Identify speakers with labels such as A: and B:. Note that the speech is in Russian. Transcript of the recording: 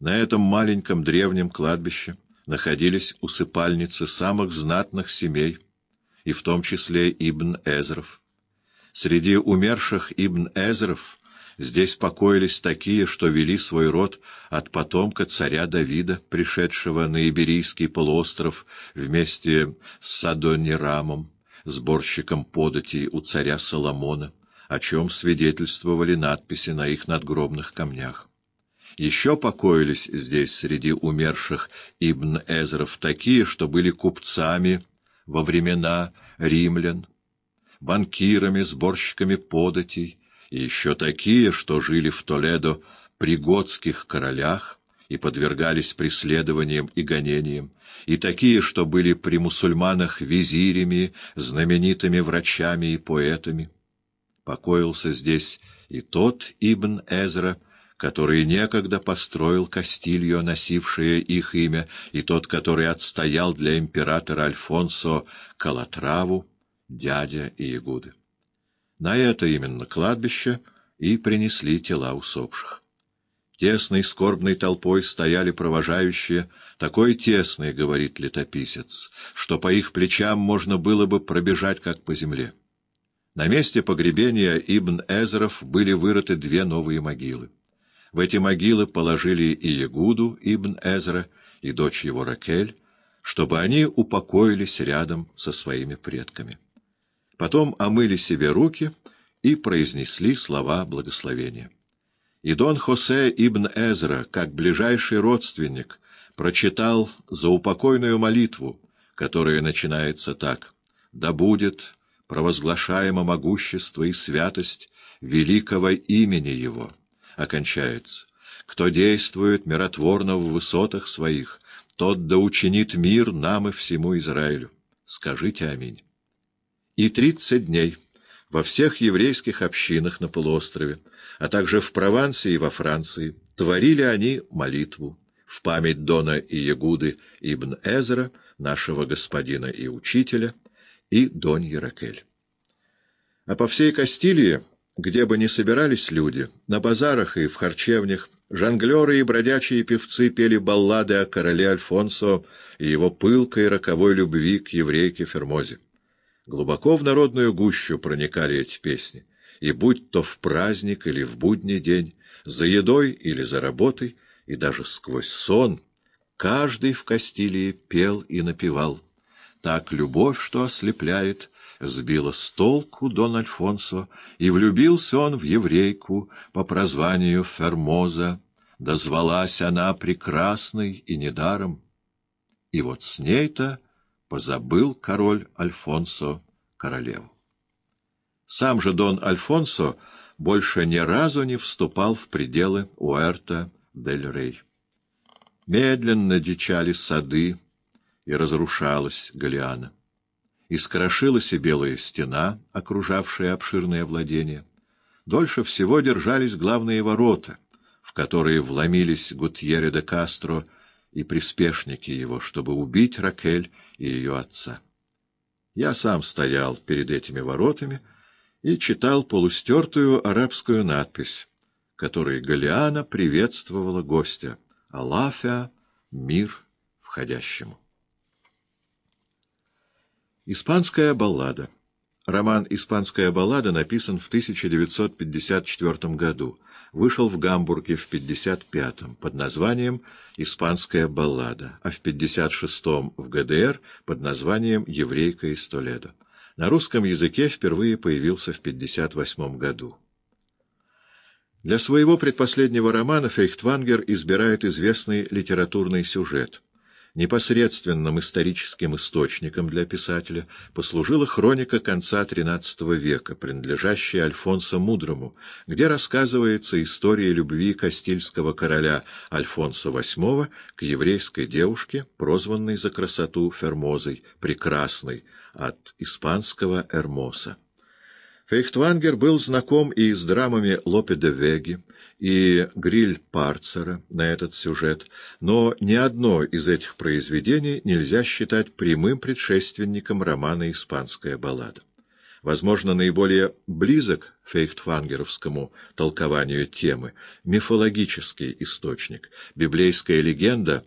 A: На этом маленьком древнем кладбище находились усыпальницы самых знатных семей, и в том числе Ибн Эзров. Среди умерших Ибн Эзров здесь покоились такие, что вели свой род от потомка царя Давида, пришедшего на Иберийский полуостров вместе с Садонирамом, сборщиком податей у царя Соломона, о чем свидетельствовали надписи на их надгробных камнях. Еще покоились здесь среди умерших Ибн Эзров такие, что были купцами во времена римлян, банкирами, сборщиками податей, и еще такие, что жили в Толедо при готских королях и подвергались преследованиям и гонениям, и такие, что были при мусульманах визирями, знаменитыми врачами и поэтами. Покоился здесь и тот Ибн Эзра, который некогда построил Кастильо, носившее их имя, и тот, который отстоял для императора Альфонсо Калатраву, дядя Иегуды. На это именно кладбище и принесли тела усопших. Тесной скорбной толпой стояли провожающие, такой тесный, говорит летописец, что по их плечам можно было бы пробежать, как по земле. На месте погребения Ибн Эзеров были вырыты две новые могилы. В эти могилы положили и Ягуду Ибн Эзра, и дочь его Ракель, чтобы они упокоились рядом со своими предками. Потом омыли себе руки и произнесли слова благословения. И Дон Хосе Ибн Эзра, как ближайший родственник, прочитал заупокойную молитву, которая начинается так «Да будет провозглашаемо могущество и святость великого имени Его» окончается. Кто действует миротворно в высотах своих, тот да учинит мир нам и всему Израилю. Скажите аминь. И тридцать дней во всех еврейских общинах на полуострове, а также в Провансии и во Франции, творили они молитву в память Дона и Ягуды Ибн Эзра, нашего господина и учителя, и Доньи Ракель. А по всей Кастилии где бы ни собирались люди, на базарах и в харчевнях, жонглеры и бродячие певцы пели баллады о короле Альфонсо и его пылкой роковой любви к еврейке Фермозе. Глубоко в народную гущу проникали эти песни, и будь то в праздник или в будний день, за едой или за работой, и даже сквозь сон, каждый в Кастилии пел и напевал. Так любовь, что ослепляет, сбила с толку Дон Альфонсо, и влюбился он в еврейку по прозванию Фермоза, дозвалась она прекрасной и недаром. И вот с ней-то позабыл король Альфонсо королеву. Сам же Дон Альфонсо больше ни разу не вступал в пределы Уэрта-дель-Рей. Медленно дичали сады, и разрушалась Галиана искрошилась и белая стена, окружавшая обширное владение. Дольше всего держались главные ворота, в которые вломились Гутьере де Кастро и приспешники его, чтобы убить Ракель и ее отца. Я сам стоял перед этими воротами и читал полустертую арабскую надпись, которой Галиана приветствовала гостя «Алафя, мир входящему». Испанская баллада. Роман «Испанская баллада» написан в 1954 году. Вышел в Гамбурге в 1955 под названием «Испанская баллада», а в 1956 в ГДР под названием «Еврейка из Толедо». На русском языке впервые появился в 1958 году. Для своего предпоследнего романа Фейхтвангер избирает известный литературный сюжет — Непосредственным историческим источником для писателя послужила хроника конца XIII века, принадлежащая Альфонсо Мудрому, где рассказывается история любви Кастильского короля Альфонса VIII к еврейской девушке, прозванной за красоту Фермозой, прекрасной, от испанского Эрмоса. Фейхтвангер был знаком и с драмами Лопе де Веги, и Гриль Парцера на этот сюжет, но ни одно из этих произведений нельзя считать прямым предшественником романа «Испанская баллада». возможно, наиболее близок фейхтвангеровскому толкованию темы, мифологический источник, библейская легенда